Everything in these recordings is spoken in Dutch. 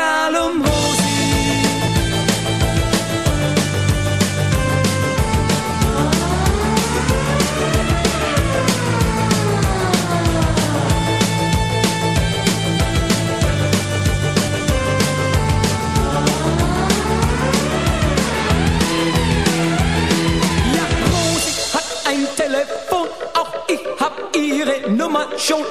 Um Rosi. Ja, Rosi hat ein Telefon, auch ich hab ihre Nummer schon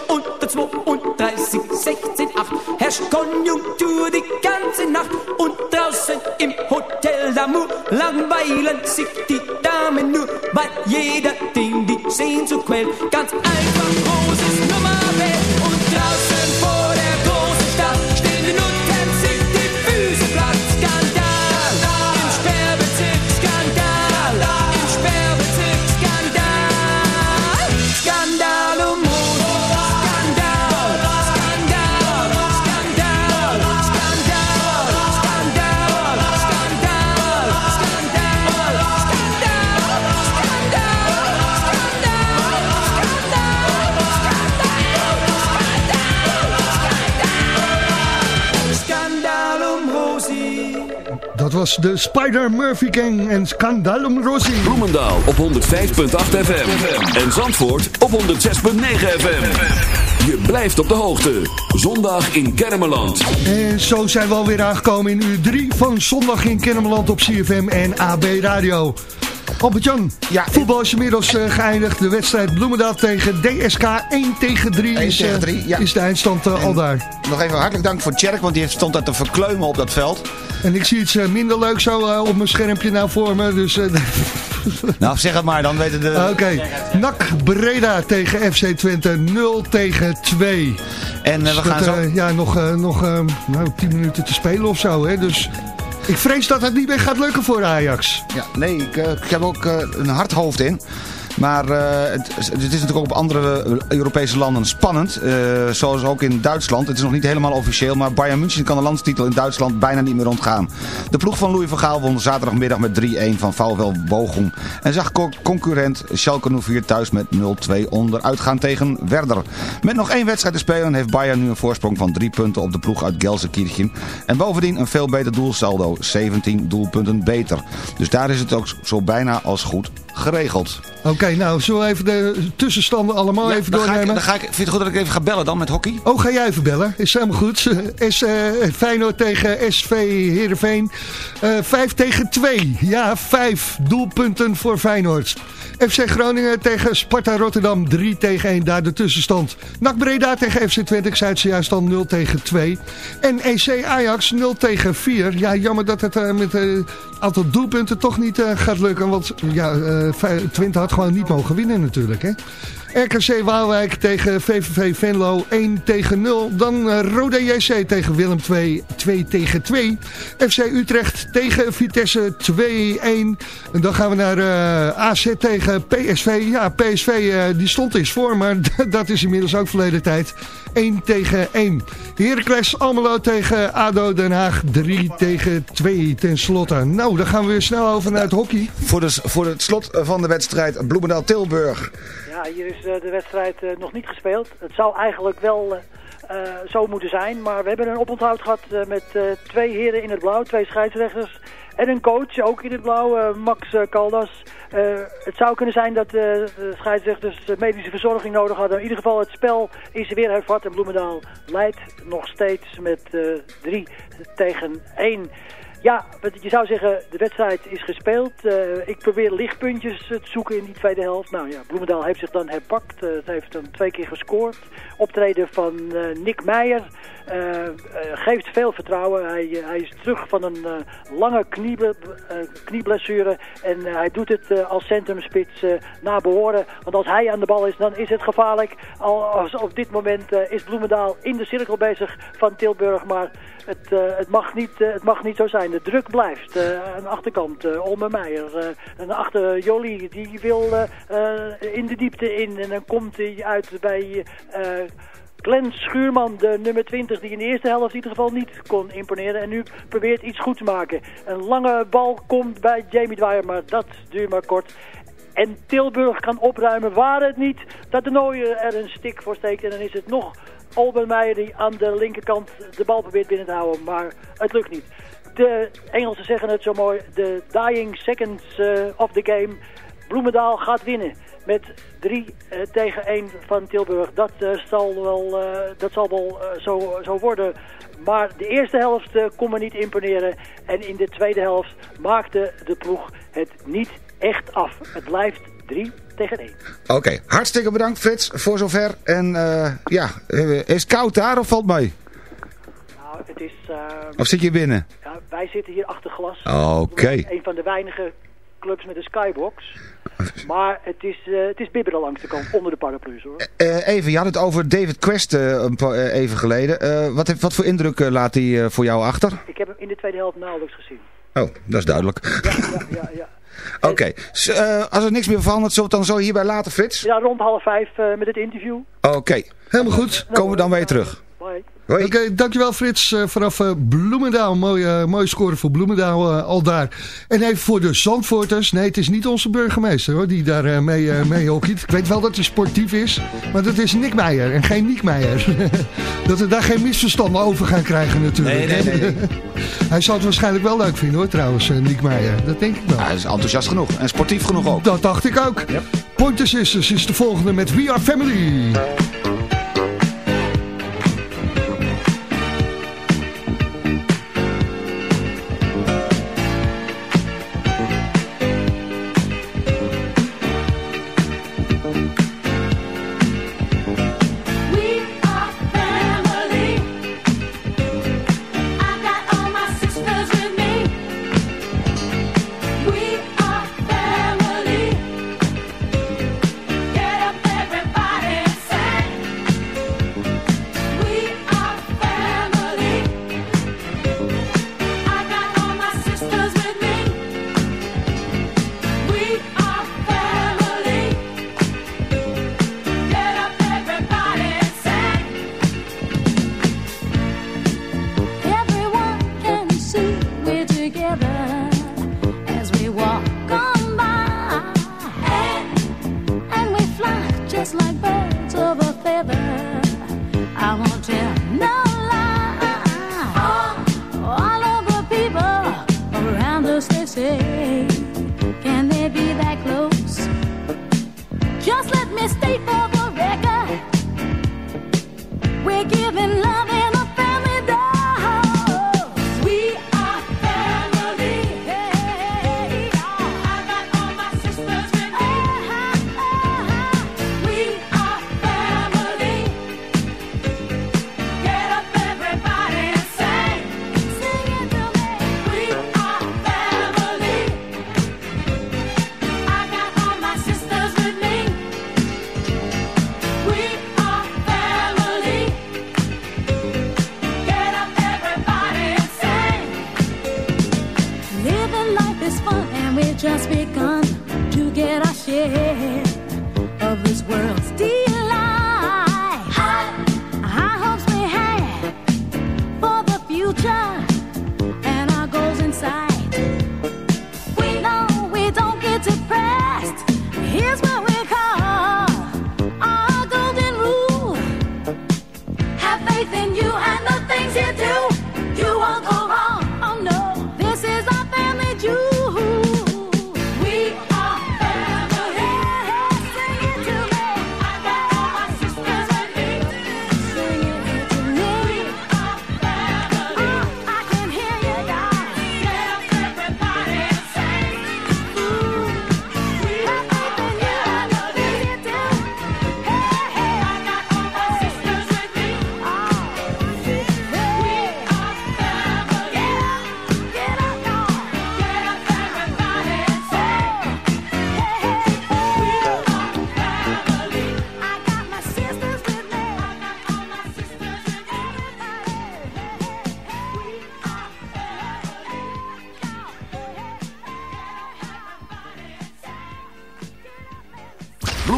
Konjunktur die ganze Nacht und draußen im Hotel d'Amour langweilen sich die Damen nur, weil jeder den die Sehnsucht quält. Ganz einfach Nummer was de Spider Murphy Gang en Scandalum Rossi. Bloemendaal op 105.8 FM. En Zandvoort op 106.9 FM. Je blijft op de hoogte. Zondag in Kermeland. En zo zijn we alweer aangekomen in uur 3 van Zondag in Kennemerland op CFM en AB Radio. Albert-Jan, Ja, voetbal is inmiddels eh, geëindigd. De wedstrijd Bloemendaal tegen DSK 1 tegen 3 1 is, eh, tegen 3, ja. is de eindstand eh, al daar. Nog even hartelijk dank voor Tjerk, want die stond daar te verkleumen op dat veld. En ik zie iets eh, minder leuk zo eh, op mijn schermpje nou voor me. Dus, eh, Nou, zeg het maar, dan weten de... Oké, NAC Breda tegen FC Twente 0 tegen 2. En we Dus gaan dat, zo... ja, nog, eh, nog eh, nou, 10 minuten te spelen of zo. Hè? Dus ik vrees dat het niet meer gaat lukken voor Ajax. Ja, nee, ik, ik heb ook eh, een hard hoofd in. Maar eh, het, het is natuurlijk ook op andere eh, Europese landen spannend. eh, zoals ook in Duitsland. Het is nog niet helemaal officieel. Maar Bayern München kan de landstitel in Duitsland bijna niet meer ontgaan. De ploeg van Louis van Gaal won zaterdagmiddag met 3-1 van VfL Bochum. En zag co- concurrent Schalke 04 thuis met 0-2 onderuit gaan tegen Werder. Met nog één wedstrijd te spelen heeft Bayern nu een voorsprong van 3 punten op de ploeg uit Gelsenkirchen. En bovendien een veel beter doelsaldo. 17 doelpunten beter. Dus daar is het ook zo bijna als goed geregeld. Oké, nou, zullen we even de tussenstanden allemaal even dan ga ik, doornemen? dan ga ik, vind je het goed dat ik even ga bellen dan met hockey? Oh, ga jij even bellen? Is helemaal goed. Is, eh Feyenoord tegen SV Heerenveen. Eh 5 tegen 2. Ja, 5 doelpunten voor Feyenoord. FC Groningen tegen Sparta Rotterdam 3 tegen 1. Daar de tussenstand. NAC Breda tegen FC Twente. Ik zei het zojuist al 0 tegen 2. En EC Ajax 0 tegen 4. Ja, jammer dat het eh, met een aantal doelpunten toch niet eh, gaat lukken. Want ja, eh, Twente had gewoon niet mogen winnen natuurlijk. Hè? RKC Waalwijk tegen VVV Venlo 1 tegen 0. Dan eh, Roda JC tegen Willem 2 2 tegen 2. FC Utrecht tegen Vitesse 2-1. En dan gaan we naar eh, AZ tegen PSV. Ja, PSV eh, die stond eens voor, maar dat is inmiddels ook verleden tijd. 1 tegen 1. Heracles Almelo tegen ADO Den Haag 3 tegen 2 ten slotte. Nou, dan gaan we weer snel over naar het hockey. Voor, de, voor het slot van de wedstrijd Bloemendaal-Tilburg. Ja, hier is eh, de wedstrijd eh, nog niet gespeeld. Het zou eigenlijk wel eh, zo moeten zijn. Maar we hebben een oponthoud gehad eh, met twee heren in het blauw, twee scheidsrechters. En een coach, ook in het blauw, Max Caldas. Het zou kunnen zijn dat de scheidsrechters medische verzorging nodig hadden. In ieder geval, het spel is weer hervat. En Bloemendaal leidt nog steeds met eh 3 tegen 1. Ja, je zou zeggen, de wedstrijd is gespeeld. Eh, ik probeer lichtpuntjes eh, te zoeken in die tweede helft. Nou ja, Bloemendaal heeft zich dan herpakt. Eh, het heeft dan twee keer gescoord. Optreden van Nick Meijer geeft veel vertrouwen. Hij, hij is terug van een lange knieble, knieblessure. En hij doet het als centrumspits naar behoren. Want als hij aan de bal is, dan is het gevaarlijk. Al, als op dit moment is Bloemendaal in de cirkel bezig van Tilburg. Maar het, eh, het, mag niet, eh, het mag niet zo zijn. De druk blijft. eh, aan de achterkant, uh, Olme Meijer. en achter Jolie, die wil in de diepte in. En dan komt hij uit bij... Glenn Schuurman, de nummer 20, die in de eerste helft in ieder geval niet kon imponeren. En nu probeert iets goed te maken. Een lange bal komt bij Jamie Dwyer, maar dat duurt maar kort. En Tilburg kan opruimen, waar het niet dat de Nooier er een stik voor steekt. En dan is het nog Olbenmeijer die aan de linkerkant de bal probeert binnen te houden. Maar het lukt niet. De Engelsen zeggen het zo mooi. De dying seconds eh, of the game. Bloemendaal gaat winnen met 3 tegen 1 van Tilburg. Dat eh, zal wel, eh, dat zal wel eh, zo, zo worden. Maar de eerste helft eh, kon me niet imponeren. En in de tweede helft maakte de ploeg het niet echt af. Het blijft 3 tegen 1. Oké, hartstikke bedankt Frits voor zover. En eh, ja, eh, is het koud daar of valt mee? Nou, het is... eh, Of zit je binnen? ja, wij zitten hier achter glas. Oké. Een van de weinige clubs met een skybox. Maar het is, eh, het is bibberen langs de kant, onder de paraplu's hoor. Even, je had het over David Quest even geleden. Wat, heeft- wat voor indruk laat hij voor jou achter? Ik heb hem in de tweede helft nauwelijks gezien. Oh, dat is duidelijk. Ja, ja, ja. ja. Oké, eh, als er niks meer verandert, zullen we het dan zo hierbij laten, Frits? Ja, rond half vijf eh, met het interview. Oké, Helemaal goed. komen we dan weer terug. Bye. Oké, dankjewel Frits eh, vanaf eh, Bloemendaal. Mooie, mooie score voor Bloemendaal eh, al daar. En even voor de Zandvoorters. Nee, het is niet onze burgemeester hoor, die daar eh, mee, eh mee hockeyt. Ik weet wel dat hij sportief is, maar dat is Nick Meijer en geen Niek Meijer. dat we daar geen misverstanden over gaan krijgen natuurlijk. Nee, nee, nee. hij zal het waarschijnlijk wel leuk vinden hoor trouwens, eh, Niek Meijer. Dat denk ik wel. Hij is enthousiast genoeg en sportief genoeg ook. Dat dacht ik ook. Pointer Sisters is de volgende met We Are Family.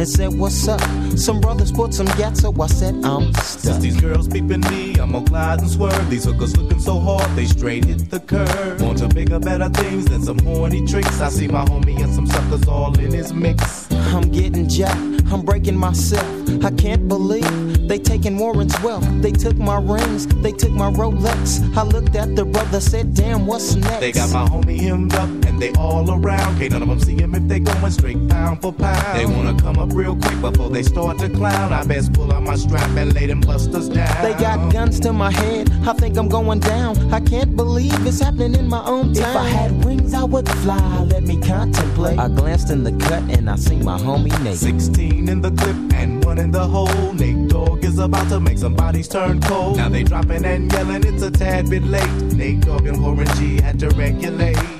and said, What's up? Some brothers put some so I said, I'm stuck. Since these girls peeping me, I'm gonna glide and swerve. These hookers looking so hard, they straight hit the curve. Want to bigger, better things than some horny tricks. I see my homie and some suckers all in his mix. I'm getting jacked, I'm breaking myself. I can't believe they taking Warren's wealth. They took my rings, they took my Rolex. I looked at the brother, said, Damn, what's next? They got my homie hemmed up they all around. Can't none of them see him if they going straight pound for pound. They wanna come up real quick before they start to clown. I best pull out my strap and lay them busters down. They got guns to my head. I think I'm going down. I can't believe it's happening in my own town. If I had wings, I would fly. Let me contemplate. I glanced in the cut and I seen my homie naked. 16 in the clip and one in the hole. Nate Dogg is about to make some bodies turn cold. Now they dropping and yelling, it's a tad bit late. Nate Dogg and Warren G had to regulate.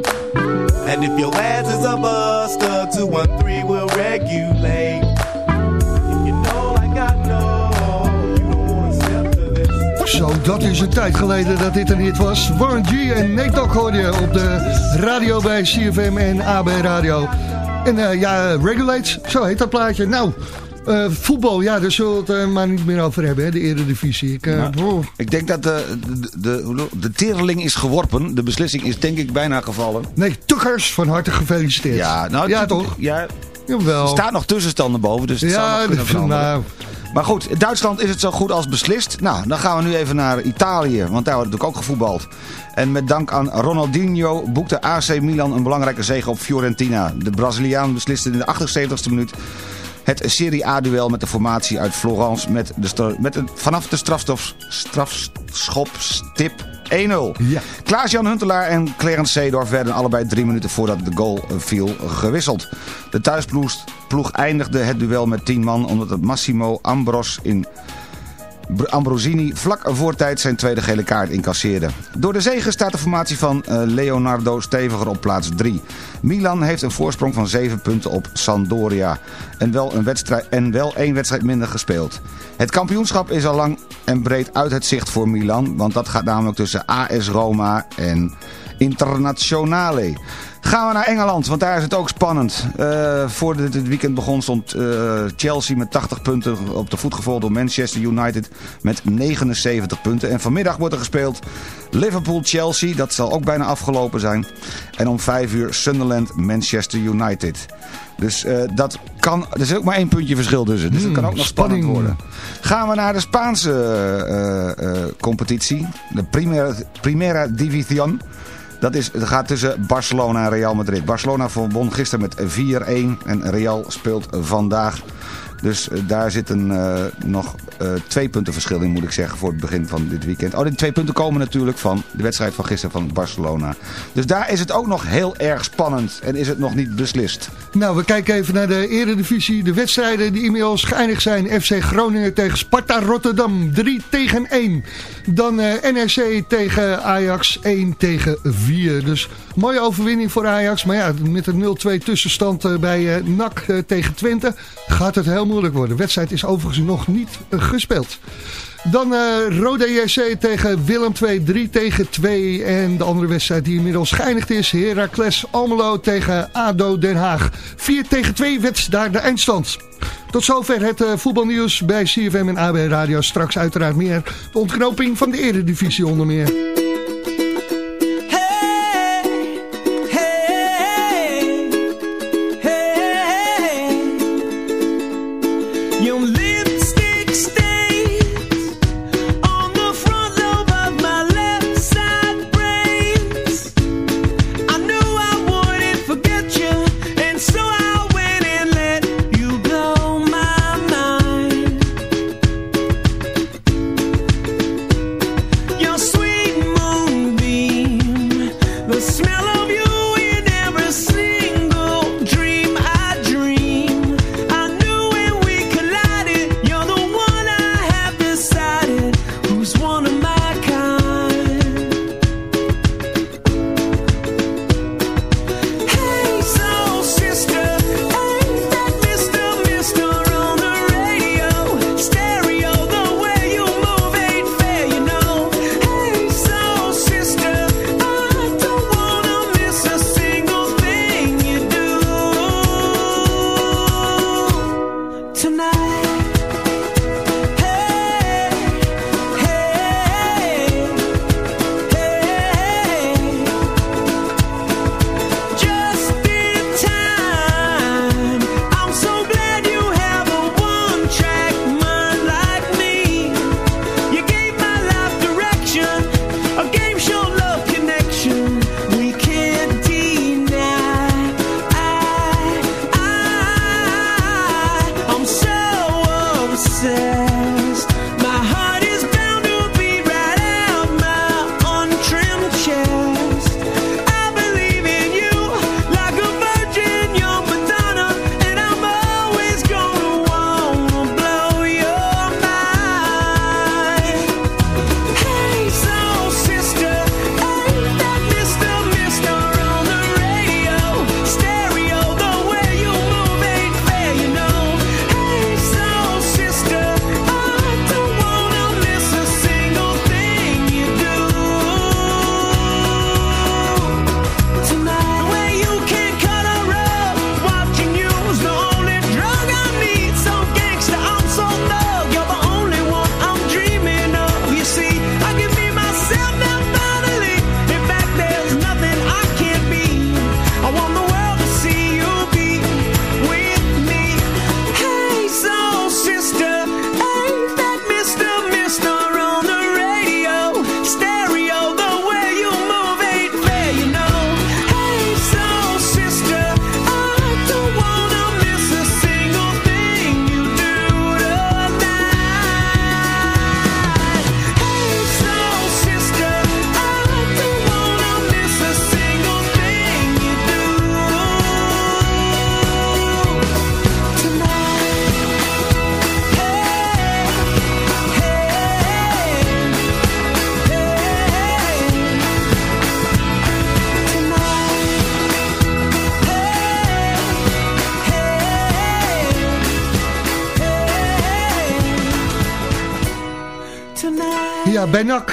And if your ass is a buster, 213 will regulate. If you know, I you don't wanna step to this. Zo, dat is een tijd geleden dat dit er niet was. Warren G en Nate Dogg hoorde je op de radio bij CFM en AB Radio. En eh, ja, Regulate, zo heet dat plaatje. Nou, eh, voetbal, ja, daar zullen we het eh, maar niet meer over hebben, hè, de eredivisie. Ik, eh. Ik denk dat de, de, de, is geworpen. De beslissing is denk ik bijna gevallen. Nee, Tukkers, van harte gefeliciteerd. Ja, nou, ja toch? Ja, Jawel. er staat nog tussenstanden boven, dus het zou nog kunnen nou, Maar goed, Duitsland is het zo goed als beslist. Nou, dan gaan we nu even naar Italië, want daar wordt natuurlijk ook gevoetbald. En met dank aan Ronaldinho boekte AC Milan een belangrijke zege op Fiorentina. De Braziliaan besliste in de 78e minuut het Serie A-duel met de formatie uit Florence met de met een, vanaf de strafstof, strafschopstip 1-0. Ja. Klaas-Jan Huntelaar en Clarence Seedorf werden allebei drie minuten voordat de goal eh, viel gewisseld. De thuisploeg ploeg eindigde het duel met 10 man omdat het Massimo Ambros in Ambrosini vlak voor tijd zijn tweede gele kaart incasseerde. Door de zege staat de formatie van eh, Leonardo steviger op plaats 3. Milan heeft een voorsprong van 7 punten op Sampdoria. En wel, een wedstrijd, en wel één wedstrijd minder gespeeld. Het kampioenschap is al lang en breed uit het zicht voor Milan. Want dat gaat namelijk tussen AS Roma en Internazionale. Gaan we naar Engeland, want daar is het ook spannend. Uh, voordat dit weekend begon stond uh, Chelsea met 80 punten op de voet gevolgd door Manchester United met 79 punten. En vanmiddag wordt er gespeeld Liverpool-Chelsea, dat zal ook bijna afgelopen zijn. En om 5 uur Sunderland-Manchester United. Dus uh, dat kan, er is ook maar één puntje verschil tussen. Dus dat kan ook nog spannend worden. Gaan we naar de Spaanse competitie, de Primera, Primera División. Dat, is, gaat tussen Barcelona en Real Madrid. Barcelona won gisteren met 4-1 en Real speelt vandaag dus uh, daar zitten uh, nog uh, twee punten verschil in, moet ik zeggen, voor het begin van dit weekend. Oh, die twee punten komen natuurlijk van de wedstrijd van gisteren van Barcelona. Dus daar is het ook nog heel erg spannend en is het nog niet beslist. Nou, we kijken even naar de eredivisie. De wedstrijden die inmiddels geëindigd zijn. FC Groningen tegen Sparta Rotterdam 3 tegen 1. Dan NRC tegen Ajax 1 tegen 4. Dus mooie overwinning voor Ajax. Maar ja, met een 0-2 tussenstand bij NAC tegen Twente gaat het heel moeilijk worden. De wedstrijd is overigens nog niet uh, gespeeld. Dan uh, Rode JC tegen Willem 2, 3 tegen 2. En de andere wedstrijd die inmiddels geëindigd is. Heracles Almelo tegen ADO Den Haag. 4 tegen 2 werd daar de eindstand. Tot zover het uh, voetbalnieuws bij CFM en AB Radio. Straks uiteraard meer de ontknoping van de eredivisie onder meer.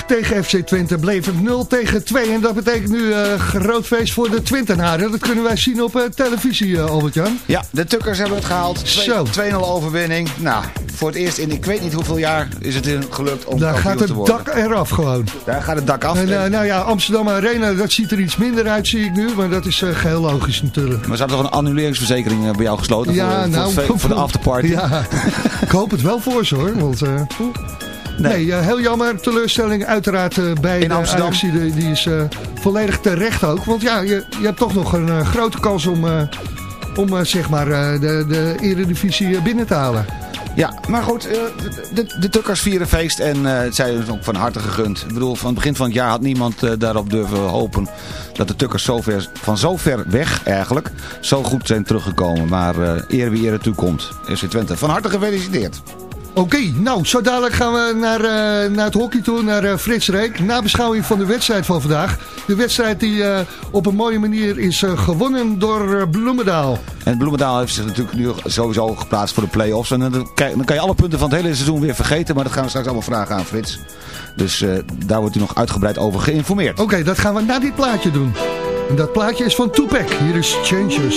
Tegen FC Twente bleef het 0 tegen 2. En dat betekent nu uh, groot feest voor de Twentenaren. Dat kunnen wij zien op uh, televisie, uh, Albert-Jan. Ja, de Tukkers hebben het gehaald. 2-0 overwinning. Nou, voor het eerst in ik weet niet hoeveel jaar is het gelukt om Daar gaat het dak eraf gewoon. Daar gaat het dak af. En, nou ja, Amsterdam Arena, dat ziet er iets minder uit, zie ik nu. Maar dat is geheel logisch natuurlijk. Maar ze hadden toch een annuleringsverzekering bij jou gesloten? Ja, voor, nou, voor, voor, de afterparty? Ja, ik hoop het wel voor ze hoor. Want, Nee, nee heel jammer. Teleurstelling uiteraard uh, bij In Amsterdam. Ajax, die, die is uh, volledig terecht ook. Want ja, je, je hebt toch nog een uh, grote kans om, om zeg maar, de, de eredivisie binnen te halen. Ja, maar goed, de, de, de Tukkers vieren feest en het zij is ook van harte gegund. Ik bedoel, van het begin van het jaar had niemand daarop durven hopen dat de Tukkers van zo ver weg eigenlijk zo goed zijn teruggekomen. Maar eer wie eer toekomt, FC Twente. Van harte gefeliciteerd. Oké, okay, nou, zo dadelijk gaan we naar, uh, naar het hockey toe, naar uh, Frits Reek. Nabeschouwing van de wedstrijd van vandaag. De wedstrijd die uh, op een mooie manier is gewonnen door Bloemendaal. En Bloemendaal heeft zich natuurlijk nu sowieso geplaatst voor de play-offs. En dan, dan kan je alle punten van het hele seizoen weer vergeten. Maar dat gaan we straks allemaal vragen aan Frits. Dus daar wordt u nog uitgebreid over geïnformeerd. Oké, okay, dat gaan we na dit plaatje doen. En dat plaatje is van Tupac. Hier is Changes.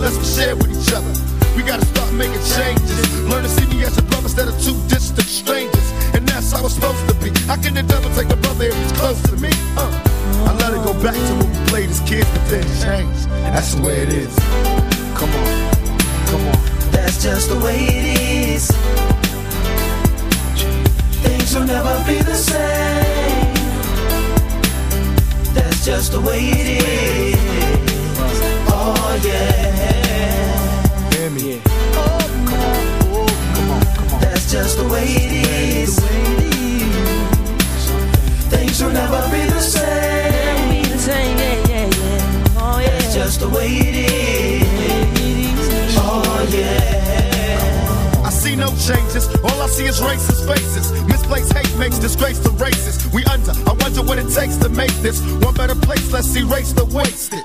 unless we share with each other. We gotta start making changes. Learn to see me as a brother instead of two distant strangers. And that's how it's supposed to be. How can the devil take a brother if he's close to me? Uh. I let it go back to when we played as kids, but then changed. That's the way it is. Come on, come on. That's just the way it is. Things will never be the same. That's just the way it is. Oh yeah. Hear me. Oh, come on. Oh, come on, come on. That's just the way it is. Things will never be the same. Be the same, yeah, yeah, yeah. Oh yeah. That's just the way it is. Oh yeah. I see no changes. All I see is racist faces. Misplaced hate makes disgrace to races. We under. I wonder what it takes to make this one better place. Let's erase the wasted.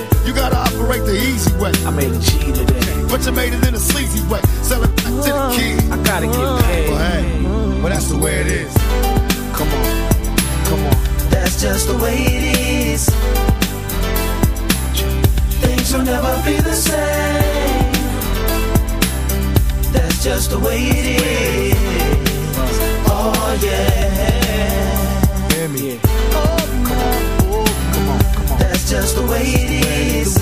You gotta operate the easy way. I made a G today. But you made it in a sleazy way. Sell it back to the kid. I gotta get paid. Well, hey, well, that's the way it is. Come on, come on. That's just the way it is. Things will never be the same. That's just the way it is. Oh yeah. Hear me. Oh, just the way it is.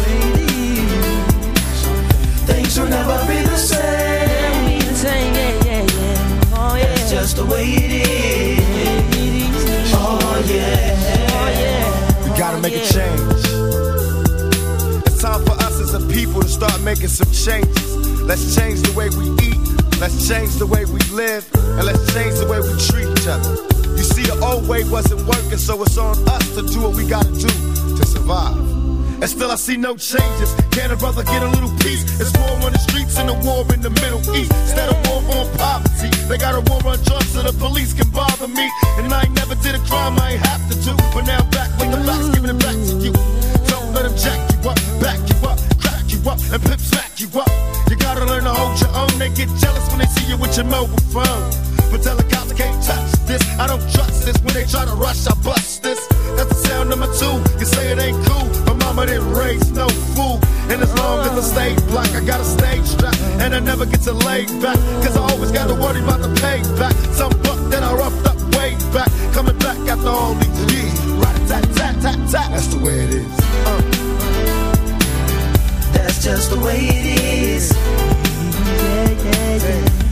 Things will never be the same. Be the same, yeah, yeah, yeah. Oh yeah. That's just the way it is. Oh yeah. Oh. We gotta make a change. It's time for us as a people to start making some changes. Let's change the way we eat. Let's change the way we live. And let's change the way we treat each other. You see, the old way wasn't working, so it's on us to do what we gotta do to survive. And still I see no changes. Can a brother get a little peace? It's war on the streets and a war in the Middle East. Instead of war on poverty, they got a war on drugs so the police can bother me. And I ain't never did a crime I ain't have to do. But now back with the facts, giving it back to you. Don't let them jack you up, back you up, crack you up, and pimp smack you up. You gotta learn to hold your own. They get jealous when they see you with your mobile phone. But tell I can't touch this. I don't trust this. When they try to rush, I bust this. That's the sound number two. You say it ain't cool. My mama didn't raise no fool. And as long as the stay black. I got a stage strap, and I never get to lay back. Cause I always gotta worry about the payback. Some buck that I roughed up way back. Coming back after all these years. Right, tat, tat, tat, tat. That's the way it is. Uh. That's just the way it is.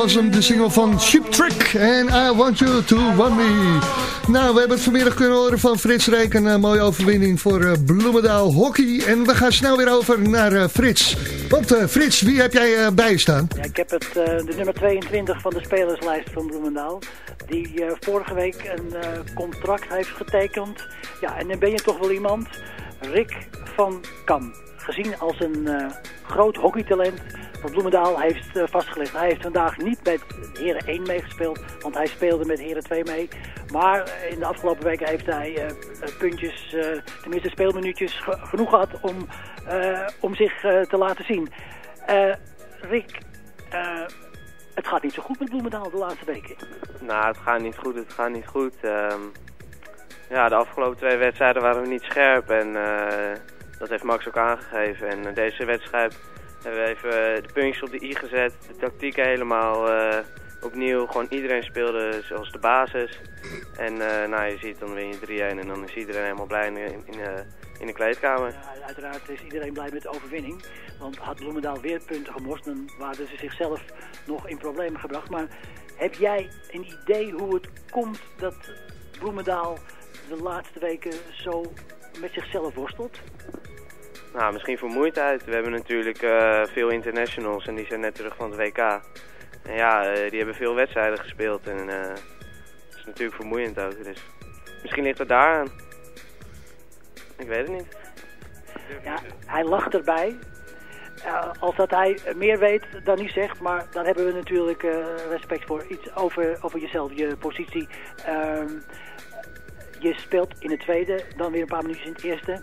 Was hem, de single van Ship Trick en I Want You To Want Me. Nou, we hebben het vanmiddag kunnen horen van Frits Reek. Een eh, mooie overwinning voor eh, Bloemendaal Hockey. En we gaan snel weer over naar eh, Frits. Want Frits, wie heb jij bij staan? Ja, ik heb het, de nummer 22 van de spelerslijst van Bloemendaal. Die vorige week een contract heeft getekend. Ja, en dan ben je toch wel iemand. Rick van Kam. Gezien als een groot hockeytalent wat Bloemendaal heeft eh, vastgelegd. Hij heeft vandaag niet met Heren 1 meegespeeld, want hij speelde met Heren 2 mee. Maar eh, in de afgelopen weken heeft hij eh, puntjes, tenminste speelminuutjes, ge- genoeg gehad om, om zich te laten zien. Rick, het gaat niet zo goed met Bloemendaal de laatste weken. Nou, het gaat niet goed, het gaat niet goed. Ehm, ja, de afgelopen twee wedstrijden waren we niet scherp en dat heeft Max ook aangegeven. En deze wedstrijd hebben we even eh, de puntjes op de i gezet, de tactiek helemaal eh, opnieuw. Gewoon iedereen speelde zoals de basis. En eh, nou, je ziet dan win je 3-1 en dan is iedereen helemaal blij in, in de kleedkamer. Ja, uiteraard is iedereen blij met de overwinning. Want had Bloemendaal weer punten gemorst, dan waren ze zichzelf nog in problemen gebracht. Maar Heb jij een idee hoe het komt dat Bloemendaal de laatste weken zo met zichzelf worstelt? Nou, misschien vermoeidheid. We hebben natuurlijk eh, veel internationals en die zijn net terug van het WK. En ja, eh, die hebben veel wedstrijden gespeeld en eh het is natuurlijk vermoeiend ook. Dus misschien ligt het daar aan. Ik weet het niet. Ja, hij lacht erbij. Eh, als dat hij meer weet dan hij zegt, maar dan hebben we natuurlijk eh, respect voor iets over, over jezelf, je positie. Ehm, je speelt in het tweede, dan weer een paar minuutjes in het eerste.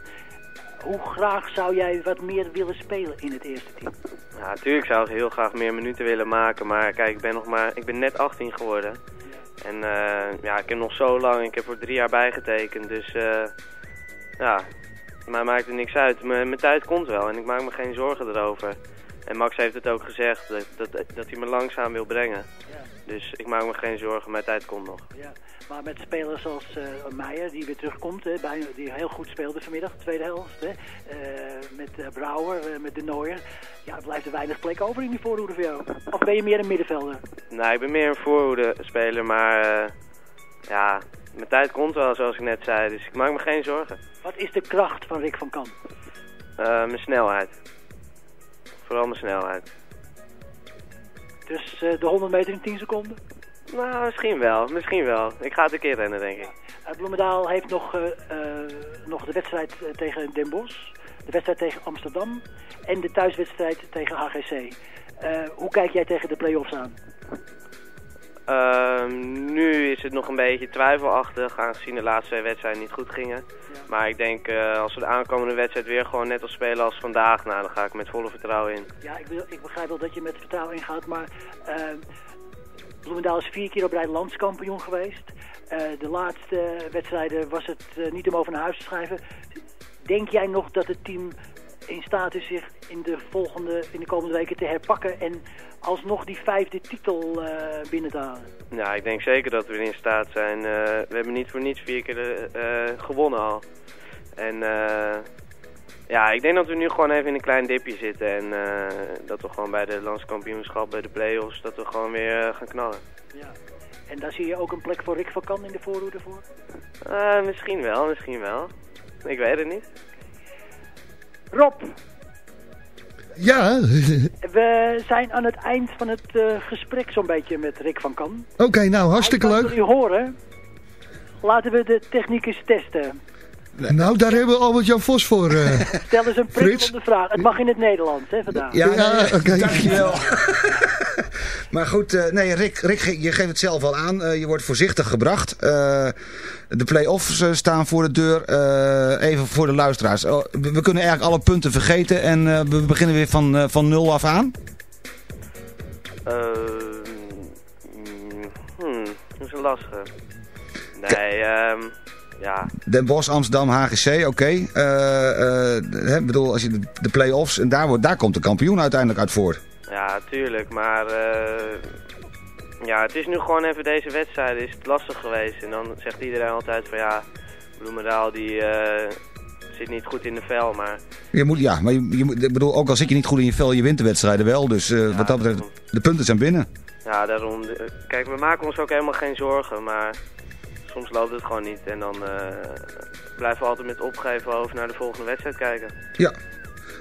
Hoe graag zou jij wat meer willen spelen in het eerste team? Ja, natuurlijk zou ik heel graag meer minuten willen maken, maar kijk, ik ben nog maar, ik ben net 18 geworden. En eh, ja, ik heb nog zo lang, ik heb voor drie jaar bijgetekend, dus eh, ja, mij maakt er niks uit. M- Mijn tijd komt wel en ik maak me geen zorgen erover. En Max heeft het ook gezegd, dat, dat, dat hij me langzaam wil brengen. Dus ik maak me geen zorgen, mijn tijd komt nog. Ja, maar met spelers zoals eh Meijer, die weer terugkomt, hè, bij, die heel goed speelde vanmiddag, de tweede helft. Hè, eh, met eh, Brouwer, met De Nooier. Ja, er blijft er weinig plek over in die voorhoede voor jou. Of ben je meer een middenvelder? Nou, ik ben meer een voorhoede speler, maar ja, mijn tijd komt wel, zoals ik net zei. Dus ik maak me geen zorgen. Wat is de kracht van Rick van Kamp? Mijn snelheid. Vooral mijn snelheid. Dus de 100 meter in 10 seconden? Nou, misschien wel. Misschien wel. Ik ga het een keer rennen, denk ik. Uh, Bloemendaal heeft nog, eh, eh, nog de wedstrijd eh, tegen Den Bosch, de wedstrijd tegen Amsterdam en de thuiswedstrijd tegen HGC. Eh, hoe kijk jij tegen de play-offs aan? Ehm, nu is het nog een beetje twijfelachtig, aangezien de laatste twee wedstrijden niet goed gingen. Maar ik denk, eh, als we de aankomende wedstrijd weer gewoon net als spelen als vandaag, nou, dan ga ik met volle vertrouwen in. Ja, ik, wil, ik begrijp wel dat je met vertrouwen ingaat, maar eh, Bloemendaal is vier keer op rij landskampioen geweest. Eh, de laatste wedstrijden was het eh, niet om over naar huis te schrijven. Denk jij nog dat het team in staat is zich in de, volgende, in de komende weken te herpakken en alsnog die vijfde titel eh, binnen te halen? Ja, ik denk zeker dat we in staat zijn. We hebben niet voor niets vier keer gewonnen al. En ja, ik denk dat we nu gewoon even in een klein dipje zitten. En eh, dat we gewoon bij de landskampioenschap, bij de play-offs, dat we gewoon weer eh, gaan knallen. Ja. En daar zie je ook een plek voor Rick van Kan in de voorhoede voor? Eh, misschien wel, misschien wel. Ik weet het niet. Rob, Ja, we zijn aan het eind van het eh, gesprek zo'n beetje met Rick van Kan. oké, nou hartstikke leuk. jullie horen. Laten we de techniek eens testen. Nou, daar hebben we Albert-Jan Vos voor. eh. Stel eens een prikkelende vraag. Het mag in het Nederlands, hè, vandaag. Ja, nee, oké. dankjewel. maar goed, eh, nee, Rick, Rick, je geeft het zelf al aan. Eh, je wordt voorzichtig gebracht. Eh, de play-offs staan voor de deur. Eh, even voor de luisteraars. Oh, we, we kunnen eigenlijk alle punten vergeten. En eh, we beginnen weer van, eh, van nul af aan. Ehm, mm, hmm, dat is een lastige. Nee, ehm, ja. Den Bosch, Amsterdam, HGC, oké. Eh, eh, Ik bedoel, als je de, de play-offs... En daar, wordt, daar komt de kampioen uiteindelijk uit voort. Ja, tuurlijk, maar eh, ja, het is nu gewoon even deze wedstrijd is het lastig geweest. En dan zegt iedereen altijd van ja, Bloemendaal die eh, zit niet goed in de vel, maar Je moet, ja, maar je, je moet, ik bedoel, ook al zit je niet goed in je vel, je wint de wedstrijden wel. Dus eh, wat dat betreft, de punten zijn binnen. ja, daarom, eh, kijk, we maken ons ook helemaal geen zorgen, maar soms loopt het gewoon niet. En dan eh, blijven we altijd met opgeven over naar de volgende wedstrijd kijken. Ja.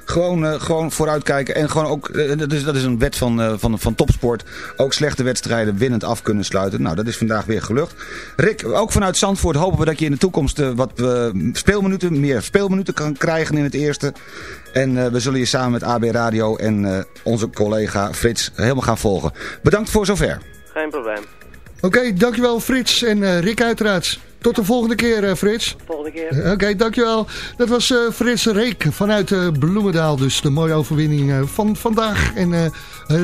Gewoon, eh, gewoon vooruitkijken en gewoon ook, eh, dat, is, dat is een wet van, van, van topsport, ook slechte wedstrijden winnend af kunnen sluiten. Nou, dat is vandaag weer gelukt. Rick, ook vanuit Zandvoort hopen we dat je in de toekomst wat speelminuten, meer speelminuten kan krijgen in het eerste. En we zullen je samen met AB Radio en onze collega Frits helemaal gaan volgen. Bedankt voor zover. Geen probleem. Oké, dankjewel Frits en eh, Rick uiteraard. Tot de volgende keer eh, Frits. Volgende keer. Oké, dankjewel. Dat was eh, Frits Reek vanuit eh, Bloemendaal. Dus de mooie overwinning eh, van vandaag. En eh,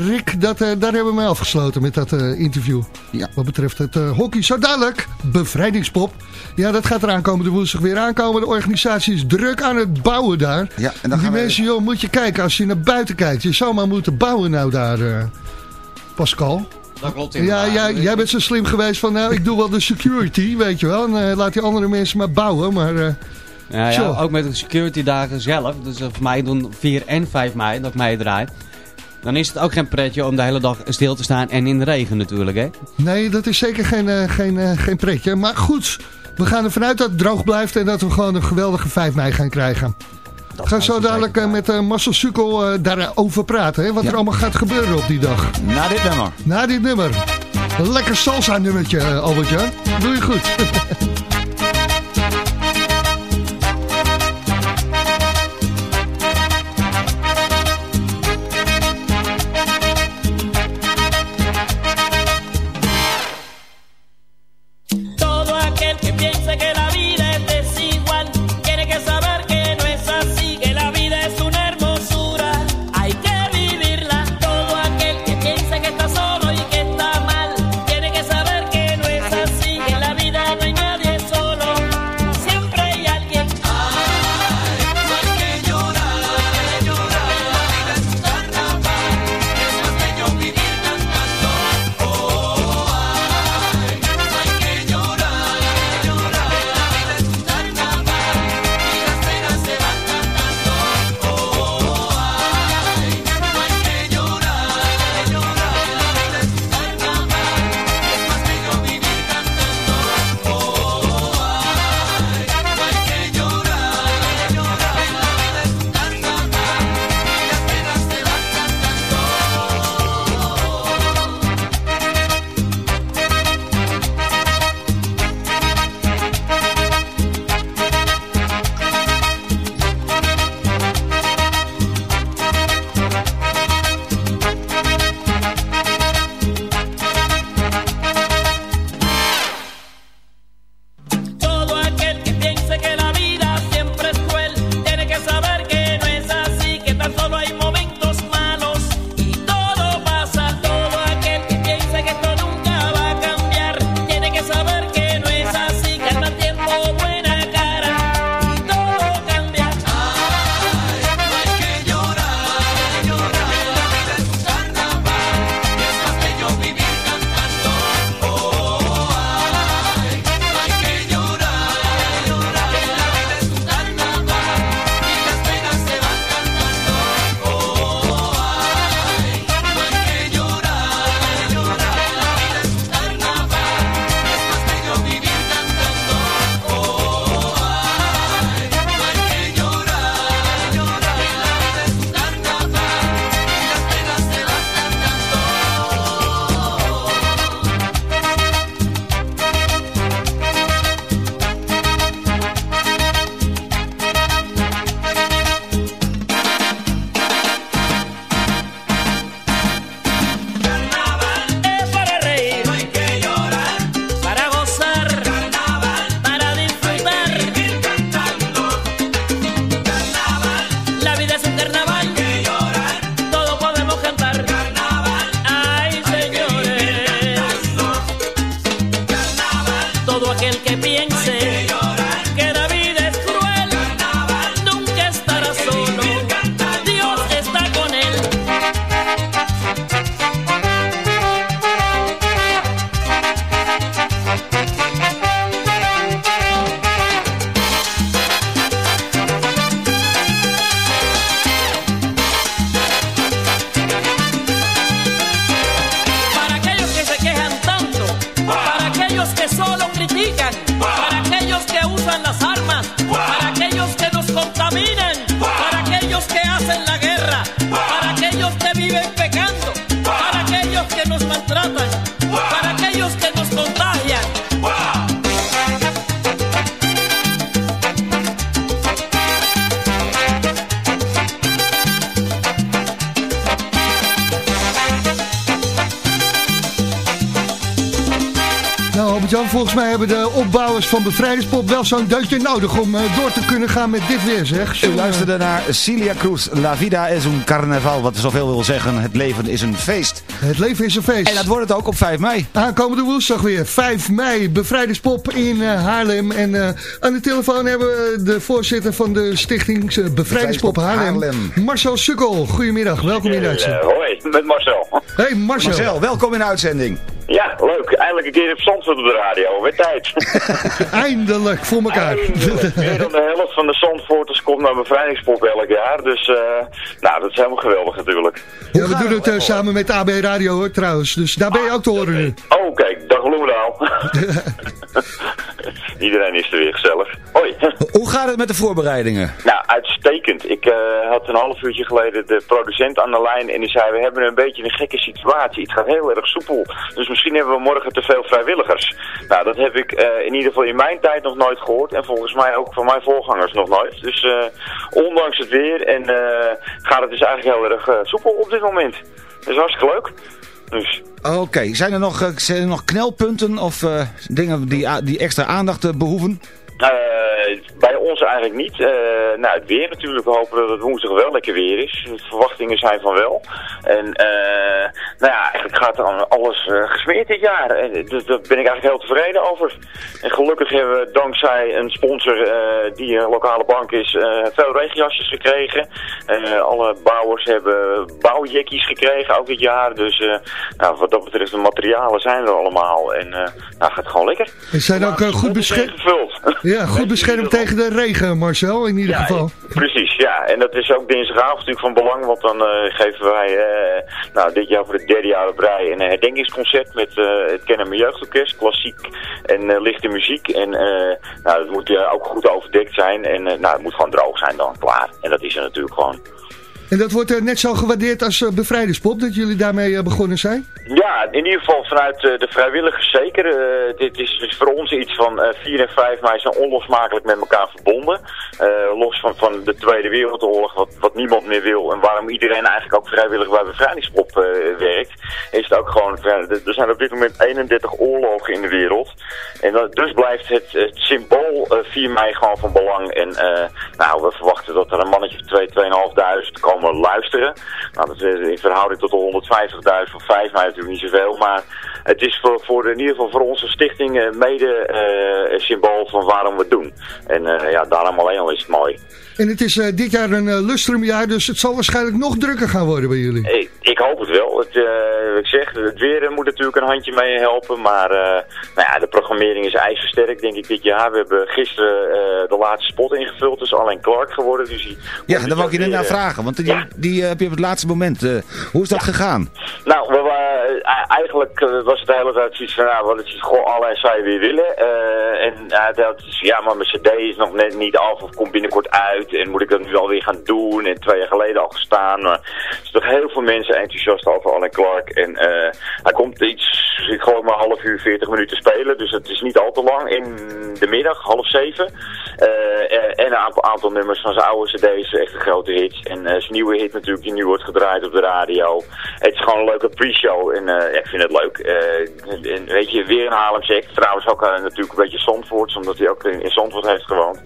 Rick, dat, eh, daar hebben we mee afgesloten met dat eh, interview. Ja. Wat betreft het eh, hockey. Zo dadelijk, bevrijdingspop. Ja, dat gaat eraan komen. De woensdag weer aankomen. De organisatie is druk aan het bouwen daar. Ja, en dan Die gaan we... mensen, joh, moet je kijken. Als je naar buiten kijkt. Je zou maar moeten bouwen nou daar, eh, Pascal. Dat klopt inderdaad. Ja, jij bent zo slim geweest van, nou, ik doe wel de security, weet je wel. En eh, laat die andere mensen maar bouwen, maar... Eh, ja, ja, ook met de security dagen zelf. Dus eh, voor mij doen 4 en 5 mei dat ik draait Dan is het ook geen pretje om de hele dag stil te staan en in de regen natuurlijk, hè? Nee, dat is zeker geen, geen, geen pretje. Maar goed, we gaan ervan uit dat het droog blijft en dat we gewoon een geweldige 5 mei gaan krijgen. Ga zo dadelijk eh, met eh, Marcel Sukel eh, daarover praten. Hè? Wat er allemaal gaat gebeuren op die dag. Na dit nummer. Na dit nummer. Lekker salsa nummertje, Albertje. Doe je goed. van bevrijdingspop wel zo'n deutje nodig om eh, door te kunnen gaan met dit weer, zeg. We U eh. luisterde naar Celia Cruz, La Vida es un Carnaval, wat zoveel wil zeggen, het leven is een feest. Het leven is een feest. En dat wordt het ook op 5 mei. Aankomende woensdag weer, 5 mei, bevrijdingspop in eh, Haarlem. En aan de telefoon hebben we de voorzitter van de stichting Bevrijdingspop Haarlem, Marcel Sukkel. Goedemiddag, welkom in de uitzending. hoi, met Marcel. Hey Marcel. Marcel, welkom in uitzending. Ja, leuk. Eindelijk een keer op Zandvoort op de radio. Weer tijd. Eindelijk voor elkaar. Meer dan de helft van de Zandvoorters komt naar bevrijdingspop elk jaar. Dus, eh, nou, dat is helemaal geweldig natuurlijk. Ja, we doen het eh, samen met AB Radio hoor trouwens. Dus daar ben je ook te horen nu. Oh, kijk, dag Loedaal. Iedereen is er weer gezellig. Hoi. Hoe gaat het met de voorbereidingen? Nou, uitstekend. Ik eh, had een half uurtje geleden de producent aan de lijn en die zei, we hebben een beetje een gekke situatie. Het gaat heel erg soepel. Dus misschien hebben we morgen te veel vrijwilligers. Nou, dat heb ik eh, in ieder geval in mijn tijd nog nooit gehoord en volgens mij ook van mijn voorgangers nog nooit. Dus eh, ondanks het weer en gaat het dus eigenlijk heel erg soepel op dit moment. Dat is hartstikke leuk. Dus Oké, zijn, er nog, zijn er nog knelpunten of dingen die, die extra aandacht eh, behoeven? Eh, bij ons eigenlijk niet. Eh, nou, het weer natuurlijk. We hopen dat het woensdag wel lekker weer is. De verwachtingen zijn van wel. En eh, nou ja, eigenlijk gaat er al- alles gesmeerd dit jaar. En, dus daar ben ik eigenlijk heel tevreden over. En gelukkig hebben we dankzij een sponsor die een lokale bank is, veel regenjasjes gekregen. Alle bouwers hebben bouwjekkies gekregen ook dit jaar. Dus nou, wat dat betreft, de materialen zijn er allemaal. En nou, gaat gewoon lekker. We zijn ook goed, beschermd. Ja, goed beschermd tegen de regen, Marcel, in ieder geval. Precies, ja. En dat is ook dinsdagavond natuurlijk van belang, want dan eh, geven wij eh, nou, dit jaar voor het derde jaar op rij een herdenkingsconcert met eh, het Kennen Mijn Jeugdorkest, klassiek en lichte muziek. En eh, nou, het moet ook goed overdekt zijn en nou, het moet gewoon droog zijn dan, klaar. En dat is er natuurlijk gewoon. En dat wordt eh, net zo gewaardeerd als eh, bevrijdingspop, dat jullie daarmee eh, begonnen zijn? Ja, in ieder geval vanuit de vrijwilligers zeker. Dit is dus voor ons iets van eh 4 en 5 mei zijn onlosmakelijk met elkaar verbonden. Los van, van de Tweede Wereldoorlog, wat, wat niemand meer wil en waarom iedereen eigenlijk ook vrijwillig bij bevrijdingspop werkt, is het ook gewoon, er zijn op dit moment 31 oorlogen in de wereld. En dus blijft het, het symbool eh 4 mei gewoon van belang. En nou, we verwachten dat er een mannetje of 2, 2.500 komen luisteren. Nou, dat is in verhouding tot de 150.000 van 5 mei natuurlijk niet zoveel, maar het is voor, voor in ieder geval voor onze stichting eh, mede eh, een symbool van waarom we het doen. En eh, ja, daarom alleen al is het mooi. En het is eh, dit jaar een uh, lustrumjaar, dus het zal waarschijnlijk nog drukker gaan worden bij jullie. Ik, ik hoop het wel. Het, eh, ik zeg, het weer moet natuurlijk een handje mee helpen, maar eh, nou ja, de programmering is ijzersterk denk ik dit jaar. We hebben gisteren eh, de laatste spot ingevuld, dus alleen Clark geworden. Dus die Ja, daar wou ik je net weer, naar eh, vragen, want die, die eh, heb je op het laatste moment. eh, hoe is dat gegaan? Nou, we waren, eh, eigenlijk eh, was het hele tijd zoiets van, nou, is alleen zou je weer willen. Eh, en dat is, ja, maar mijn cd is nog net niet af of komt binnenkort uit. En moet ik dat nu alweer gaan doen? En twee jaar geleden al gestaan. Maar er zijn toch heel veel mensen enthousiast over Alan Clark. En eh, hij komt iets, ik geloof maar half uur, 40 minuten spelen. Dus het is niet al te lang in de middag, half zeven. Eh, en en een aantal, aantal nummers van zijn oude cd's, echt een grote hits. En eh, zijn nieuwe hit natuurlijk, die nu wordt gedraaid op de radio. Het is gewoon een leuke pre-show en eh, ik vind het leuk. En, weet je, weer een Haarlemse act. Trouwens ook natuurlijk een beetje Zandvoorts, omdat hij ook in, in Zandvoort heeft gewoond.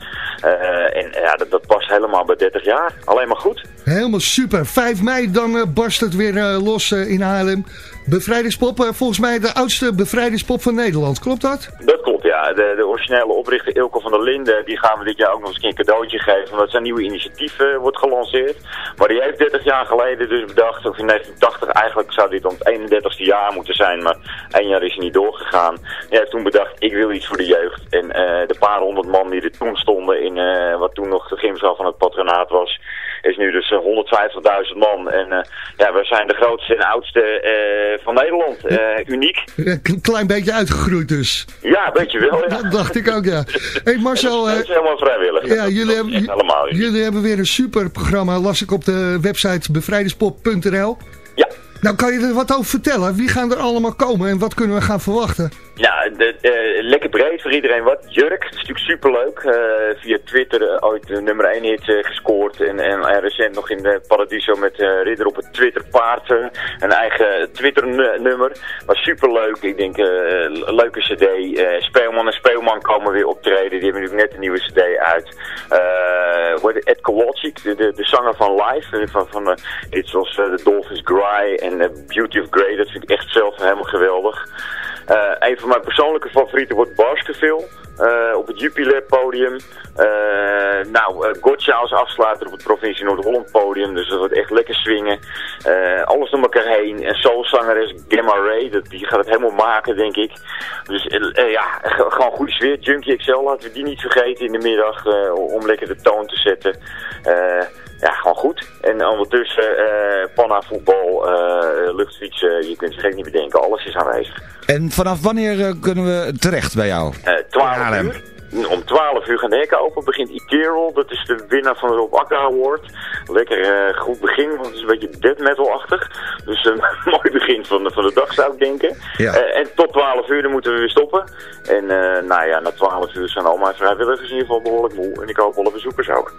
En ja, dat, dat past helemaal bij 30 jaar. Alleen maar goed. Helemaal super. 5 mei, dan barst het weer los in Haarlem. Bevrijdingspop, volgens mij de oudste bevrijdingspop van Nederland. Klopt dat? Dat klopt, De, de originele oprichter Ilko van der Linden, die gaan we dit jaar ook nog eens een cadeautje geven. Omdat zijn nieuwe initiatief eh, wordt gelanceerd. Maar die heeft 30 jaar geleden dus bedacht, of in 1980 eigenlijk zou dit dan het 31ste jaar moeten zijn. Maar één jaar is hij niet doorgegaan. Die heeft toen bedacht, ik wil iets voor de jeugd. En eh, de paar honderd man die er toen stonden in eh, wat toen nog de gymzaal van het patronaat was, is nu dus eh, 150.000 man. En eh, ja, we zijn de grootste en oudste eh, van Nederland. Eh, uniek. Een klein beetje uitgegroeid dus. Ja, weet je wel. Ja. Dat dacht ik ook, ja. hey Marcel, Dat eh, is helemaal vrijwillig. ja, jullie, hebben, jullie hebben weer een super programma, las ik op de website bevrijdingspop.nl. Ja. Nou, kan je er wat over vertellen? Wie gaan er allemaal komen en wat kunnen we gaan verwachten? Ja, de, eh, lekker breed voor iedereen wat. Jurk, dat is natuurlijk superleuk. Eh via Twitter eh, ooit nummer 1 hit gescoord. En, en, en recent nog in de Paradiso met Ridder op het Twitterpaard. eh, een eigen Twitter-nummer. Maar superleuk. Ik denk, leuke cd. Speelman en Speelman komen weer optreden. Die hebben natuurlijk net een nieuwe cd uit. Het? Ed Kowalczyk, de, de, de zanger van Live. Van, van iets zoals The Dolphins Cry en Beauty of Grey. Dat vind ik echt zelf helemaal geweldig. Eh, een van mijn persoonlijke favorieten wordt Baskerville. eh, op het Jupiler podium. Eh, nou, uh, Gotcha als afsluiter op het provincie Noord-Holland podium. Dus dat wordt echt lekker swingen. Alles door elkaar heen. En soulzangeres Gamma Ray, dat, die gaat het helemaal maken, denk ik. Dus ja, gewoon goede sfeer. Junkie XL, laten we die niet vergeten in de middag. om lekker de toon te zetten. Ja, gewoon goed. En ondertussen panna voetbal, luchtfietsen, je kunt het gek niet bedenken. Alles is aanwezig. En vanaf wanneer eh, kunnen we terecht bij jou? Eh 12 uur. Om 12 uur gaan de hekken open. Begint Ethereal. Dat is de winnaar van de Rob Akka Award. Lekker eh, goed begin, want het is een beetje death metal-achtig. Dus een mooi begin van de, van de dag zou ik denken. Ja. Eh, en tot 12 uur dan moeten we weer stoppen. En eh, nou ja, na 12 uur zijn al mijn vrijwilligers in ieder geval behoorlijk moe. En ik hoop alle bezoekers ook.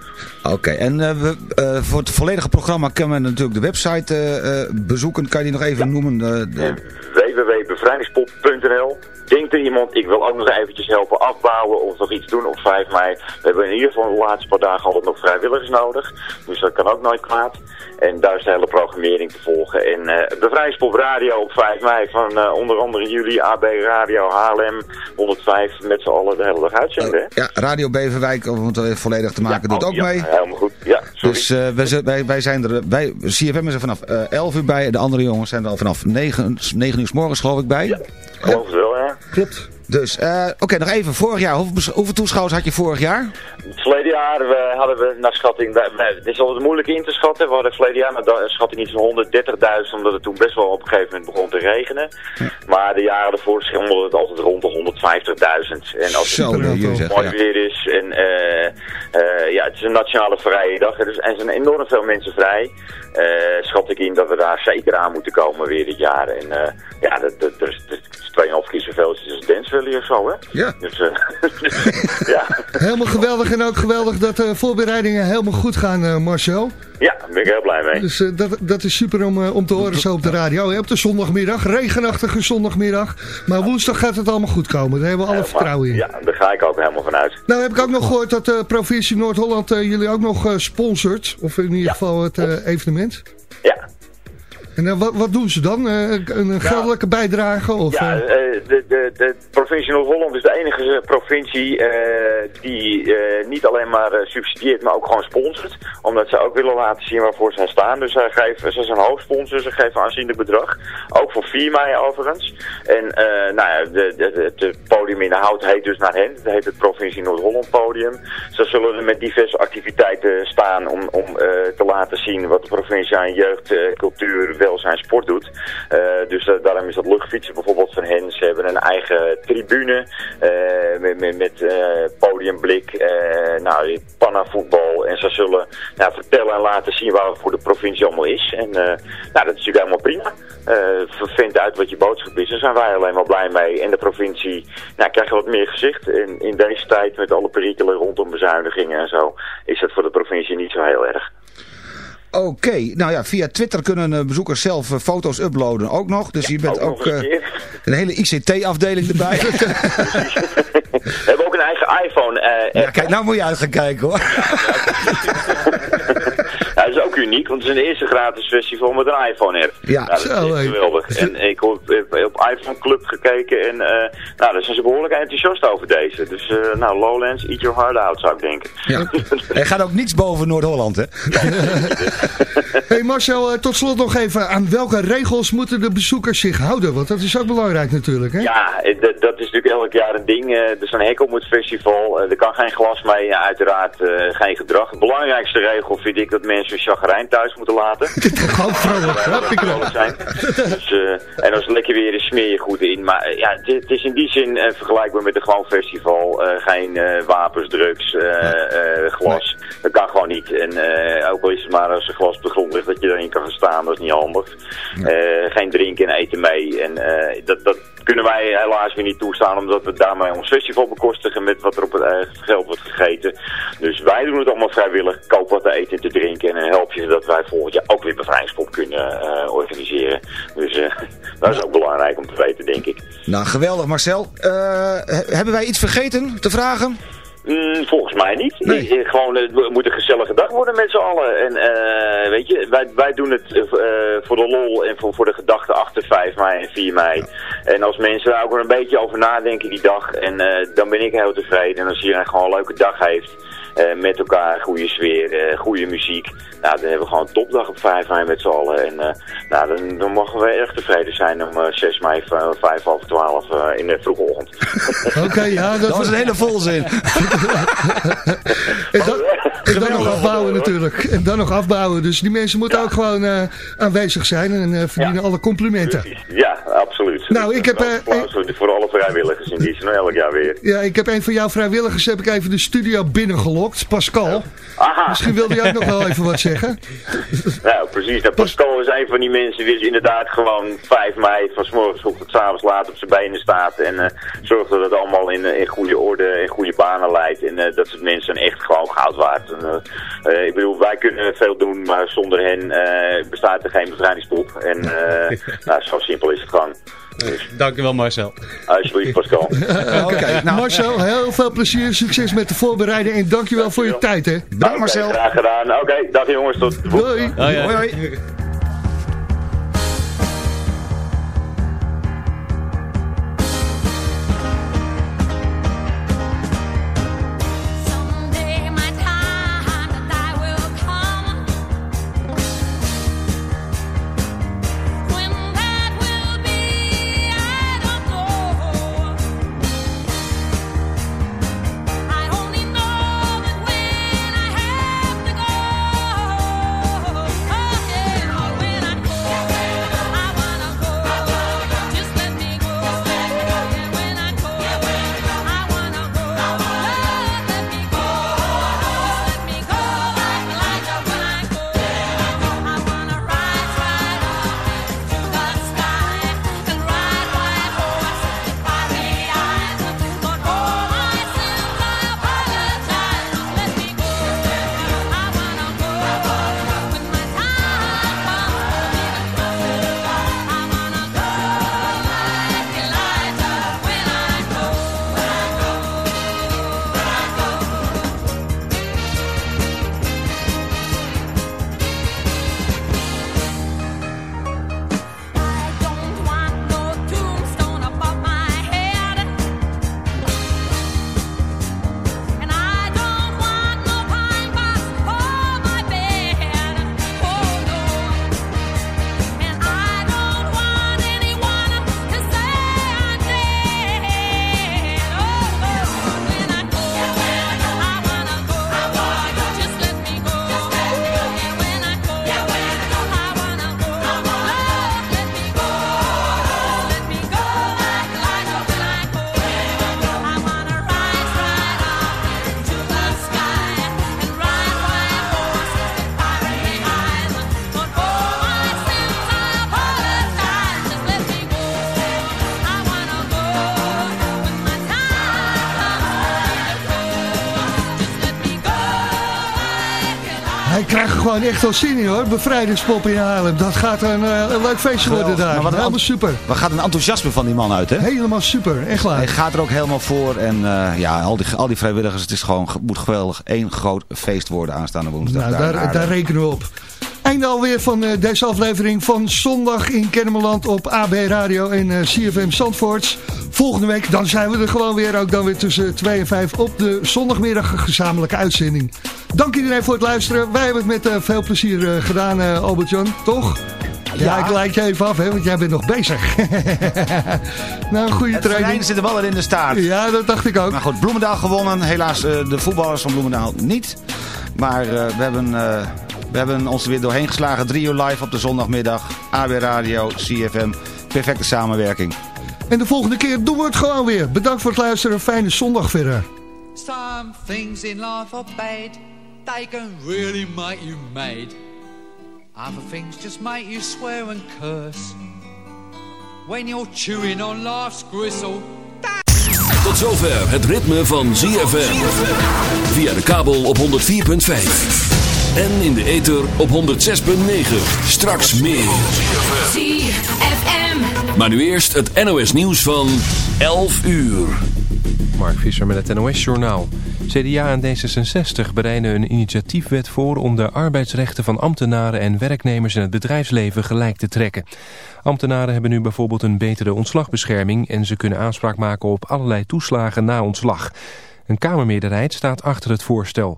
Oké, en eh, we, eh, voor het volledige programma kunnen we natuurlijk de website eh, eh, bezoeken. Kan je die nog even noemen? eh, de- www.bevrijdingspop.nl Denkt er iemand, ik wil ook nog eventjes helpen afbouwen of nog iets doen op 5 mei. We hebben in ieder geval de laatste paar dagen altijd nog vrijwilligers nodig. Dus dat kan ook nooit kwaad. En daar is de hele programmering te volgen. En eh Bevrijdingspop Radio op 5 mei van eh, onder andere jullie, AB Radio, HLM 105 met z'n allen de hele dag uitzenden. ja, Radio Beverwijk, om het volledig te maken, doet Oh, ook ja, mee. Helemaal goed. Ja, sorry. Dus eh, wij, wij, wij zijn er, wij, CFM is er vanaf eh 11 uur bij. De andere jongens zijn er al vanaf 9, 9 uur s morgens geloof ik bij. Geloof het. Klopt. Dus, eh, oké, nog even. Vorig jaar, hoeveel, hoeveel toeschouwers had je vorig jaar? Het verleden jaar we, hadden we naar schatting, het is altijd moeilijk in te schatten, we hadden verleden jaar naar schatting iets van 130.000, omdat het toen best wel op een gegeven moment begon te regenen. Maar de jaren ervoor schommelde het altijd rond de 150.000. En als Zo, het zegt, mooi ja. weer is en eh, eh, ja, het is een nationale vrije dag, dus, en er zijn enorm veel mensen vrij, schat ik in dat we daar zeker aan moeten komen weer dit jaar. En ja, dat, dat, dat is, dat is 2,5 keer zoveel als Dance Valley of zo, hè? Ja. Dus, eh, ja. Helemaal geweldig en ook geweldig dat de voorbereidingen helemaal goed gaan, eh, Marcel. Ja, daar ben ik heel blij mee. Dus eh, dat, dat is super om, eh, om te horen zo op de radio. hè, Op de zondagmiddag, regenachtige zondagmiddag. Maar woensdag gaat het allemaal goed komen. Daar hebben we alle Helemaal. vertrouwen in. Ja, daar ga ik ook helemaal vanuit. Nou heb ik ook nog gehoord dat de provincie Noord-Holland eh, jullie ook nog eh, sponsort. Of in ieder geval het eh, evenement. En eh, wat, wat doen ze dan? Eh, een geldelijke bijdrage? Of, Ja, eh, de, de, de provincie Noord-Holland is de enige provincie die niet alleen maar subsidieert, maar ook gewoon sponsort. Omdat ze ook willen laten zien waarvoor zij staan. Dus zij geven, ze zijn hoofdsponsor, ze geven aanzienlijk bedrag. Ook voor 4 mei overigens. En nou ja, de, de, de- het podium in de hout heet dus naar hen. Het heet het provincie Noord-Holland podium. Ze zullen er met diverse activiteiten staan om, om te laten zien wat de provincie aan jeugd, eh, welzijn, sport doet. Eh, dus eh, daarom is dat luchtfietsen bijvoorbeeld van hen. Ze hebben een eigen tribune eh, met, met, met podiumblik, nou, pannavoetbal. En ze zullen nou, vertellen en laten zien waar het voor de provincie allemaal is. En nou, dat is natuurlijk helemaal prima. Vind uit wat je boodschap is. Daar zijn wij alleen maar blij mee. En de provincie nou, krijgt wat meer gezicht. En in deze tijd met alle perikelen rondom bezuinigingen en zo... is het voor de provincie niet zo heel erg. Oké, nou ja, via Twitter kunnen eh, bezoekers zelf eh, foto's uploaden ook nog. Dus je bent ook eh, een een hele ICT-afdeling erbij. We hebben ook een eigen iPhone. ja, kijk, nou moet je uit gaan kijken hoor. Ja, dat is ook uniek, want het is een eerste gratis festival met een iPhone-app. Ja, dat is zo, echt hé. geweldig. En ik heb heb op iPhone Club gekeken en eh, nou, daar zijn ze behoorlijk enthousiast over deze. Dus eh, nou, Lowlands, eat your heart out, zou ik denken. Ja. Er gaat ook niets boven Noord-Holland, hè? Hey Marcel, eh, tot slot nog even. Aan welke regels moeten de bezoekers zich houden? Want dat is ook belangrijk natuurlijk. Hè? Ja, eh, dat- dat is natuurlijk elk jaar een ding. Eh, Er is een hek op het festival. Eh, Er kan geen glas mee. Ja, uiteraard eh, geen gedrag. De belangrijkste regel vind ik dat mensen hun chagrijn thuis moeten laten. Gewoon vrolijk. Zijn. Dus, eh, en als het lekker weer is, smeer je goed in. Maar eh, ja, het, het is in die zin eh, vergelijkbaar met een gewoon festival. Geen wapens, drugs, glas. Dat kan gewoon niet. En ook al is het maar als een glas op de grond ligt dat je erin kan gaan staan, dat is niet handig. Geen drinken en eten mee. En dat, dat kunnen wij helaas weer niet toestaan, omdat we daarmee ons festival bekostigen met wat er op het eigen geld wordt gegeten. Dus wij doen het allemaal vrijwillig. Koop wat te eten en te drinken en help je dat wij volgend jaar ook weer bevrijdingspop kunnen eh, organiseren. Dus eh, dat is ook belangrijk om te weten, denk ik. Nou, geweldig Marcel. Eh, he- hebben wij iets vergeten te vragen? Mm, volgens mij niet. Eh, Gewoon, eh, het moet een gezellige dag worden met z'n allen. En eh, weet je, wij, wij doen het eh, eh, voor de lol en voor, voor de gedachte achter 5 mei en 4 mei. En als mensen daar ook een beetje over nadenken die dag, en eh, dan ben ik heel tevreden. En als iedereen gewoon een leuke dag heeft, eh, met elkaar, goede sfeer, eh, goede muziek. Nou, dan hebben we gewoon een topdag op 5 mei met z'n allen. En eh, nou, dan, dan mogen we erg tevreden zijn om eh, 6 mei van 5 over 12 eh, in de vroege ochtend. Oké, ja. Dat, Dat was een hele volzin. En dan, en dan nog afbouwen natuurlijk. En dan nog afbouwen. Dus die mensen moeten ook gewoon eh, aanwezig zijn en eh, verdienen alle complimenten. Ja, absoluut. Nou, ik heb, eh, Applaus voor- alle vrijwilligers in die elk jaar weer. Ja, ik heb een van jouw vrijwilligers heb ik even de studio Pascal. Aha. Misschien wilde jij ook nog wel even wat zeggen. Nou, precies. Nou, Pascal is een van die mensen die dus inderdaad gewoon 5 mei van 's morgens vroeg tot 's avonds laat op zijn benen staat. En eh, zorgt dat het allemaal in, eh, in goede orde, in goede banen leidt. En eh, dat soort mensen echt gewoon goud waard. En, ik bedoel, wij kunnen veel doen, maar zonder hen bestaat er geen bevrijdingspop. En nou, zo simpel is het gewoon. Dus, Dankjewel Marcel. alsjeblieft Pascal. Oké, Marcel, heel veel plezier, succes met de voorbereiding en dankjewel voor je tijd. Hè. Oké, Graag gedaan. Oké, dag jongens. Tot de volgende. Doei. Hoi, hoi. Someday gewoon echt in hoor. Bevrijdingspop in Haarlem. Dat gaat een, eh, een leuk feestje worden daar. Maar wat een Helemaal super. Wat gaat een enthousiasme van die man uit, hè? Helemaal super, echt waar. Hij gaat er ook helemaal voor. En eh, ja, al die, al die vrijwilligers, het is gewoon, moet geweldig één groot feest worden aanstaande woensdag. Nou, daar daar rekenen we op. Einde alweer van eh, deze aflevering van Zondag in Kennemerland op AB Radio en eh, CFM Zandvoorts. Volgende week, dan zijn we er gewoon weer. Ook dan weer tussen 2 en 5 op de zondagmiddag gezamenlijke uitzending. Dank iedereen voor het luisteren. Wij hebben het met eh, veel plezier gedaan, Albert-Jan, toch? Ja, Ja. ik leid je even af, hè, want jij bent nog bezig. nou, een goede Het training. terrein zit er wel in de staart. Ja, dat dacht ik ook. Maar goed, Bloemendaal gewonnen. Helaas de voetballers van Bloemendaal niet. Maar we, hebben, we hebben ons er weer doorheen geslagen. Drie uur live op de zondagmiddag. AB Radio, CFM. Perfecte samenwerking. En de volgende keer doen we het gewoon weer. Bedankt voor het luisteren. Fijne zondag verder. Some things in life are bad, they can really make you mad. Other things just make you swear and curse. When you're chewing on life's gristle, Tot zover het ritme van ZFM. Via de kabel op 104.5. En in de ether op 106.9. Straks meer. ZFM. Maar nu eerst het NOS nieuws van 11 uur. Mark Visser met het NOS-journaal. CDA en D66 bereiden een initiatiefwet voor om de arbeidsrechten van ambtenaren en werknemers in het bedrijfsleven gelijk te trekken. Ambtenaren hebben nu bijvoorbeeld een betere ontslagbescherming en ze kunnen aanspraak maken op allerlei toeslagen na ontslag. Een Kamermeerderheid staat achter het voorstel.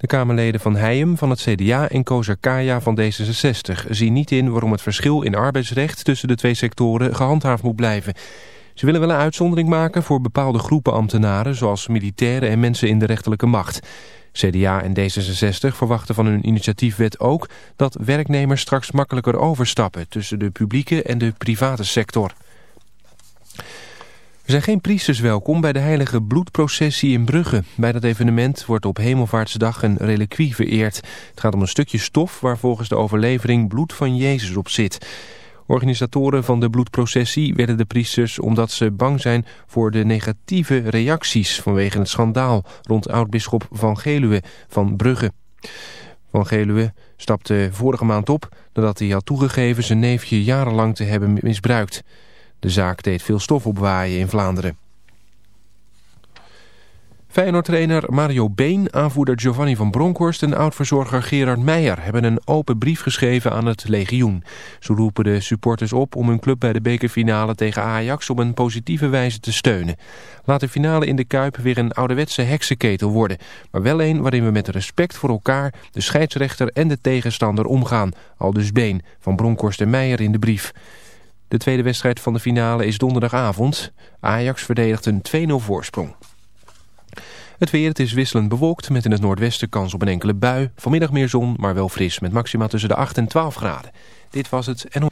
De Kamerleden van Heijem van het CDA en Kozer Kaya van D66 zien niet in waarom het verschil in arbeidsrecht tussen de twee sectoren gehandhaafd moet blijven. Ze willen wel een uitzondering maken voor bepaalde groepen ambtenaren, zoals militairen en mensen in de rechterlijke macht. CDA en D66 verwachten van hun initiatiefwet ook dat werknemers straks makkelijker overstappen tussen de publieke en de private sector. Er zijn geen priesters welkom bij de heilige bloedprocessie in Brugge. Bij dat evenement wordt op Hemelvaartsdag een reliquie vereerd. Het gaat om een stukje stof waar volgens de overlevering bloed van Jezus op zit. Organisatoren van de bloedprocessie werden de priesters omdat ze bang zijn voor de negatieve reacties vanwege het schandaal rond oud-bisschop Van Geluwe van Brugge. Van Geluwe stapte vorige maand op nadat hij had toegegeven zijn neefje jarenlang te hebben misbruikt. De zaak deed veel stof opwaaien in Vlaanderen. Feyenoord-trainer Mario Been, aanvoerder Giovanni van Bronckhorst en oud-verzorger Gerard Meijer hebben een open brief geschreven aan het legioen. Ze roepen de supporters op om hun club bij de bekerfinale tegen Ajax op een positieve wijze te steunen. Laat de finale in de Kuip weer een ouderwetse heksenketel worden, maar wel een waarin we met respect voor elkaar, de scheidsrechter en de tegenstander omgaan. Al dus Been, van Bronckhorst en Meijer in de brief. De tweede wedstrijd van de finale is donderdagavond. Ajax verdedigt een 2-0 voorsprong. Het weer, het is wisselend bewolkt met in het noordwesten kans op een enkele bui. Vanmiddag meer zon, maar wel fris met maxima tussen de 8 en 12 graden. Dit was het en...